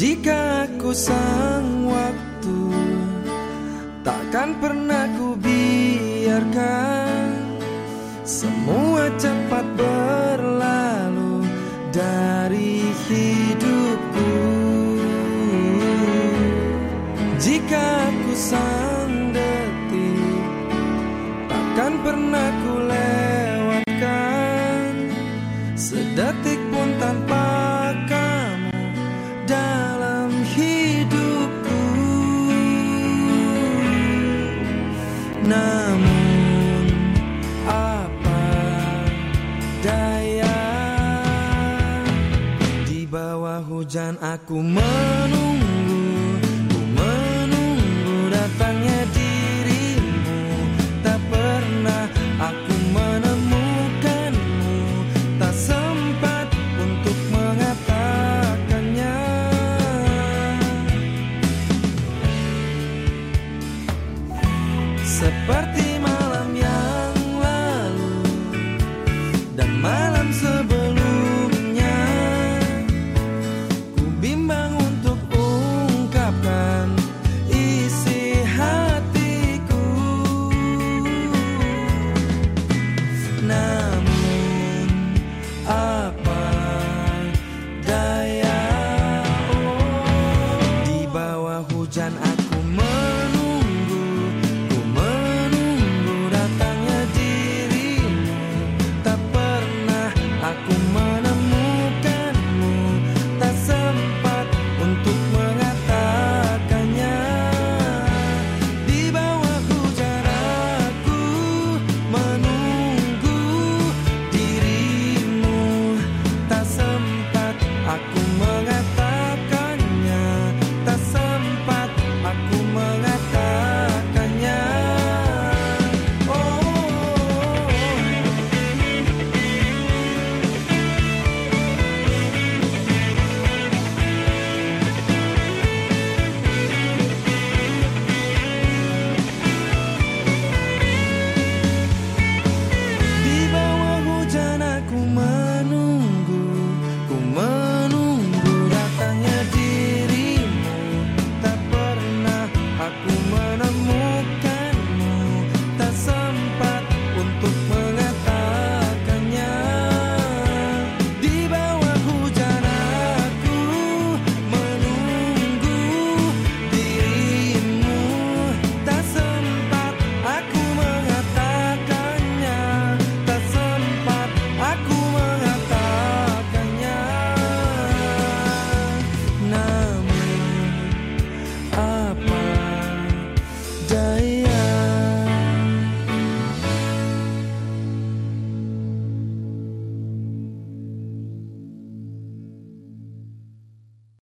Jika aku sang waktu Takkan pernah ku biarkan. Semua cepat berlalu dari hidupku. Jika aku sang bawah hujan aku menunggu Ku menunggu datangnya dirimu. Tak pernah aku menemukanmu Tak sempat untuk mengatakannya. Seperti na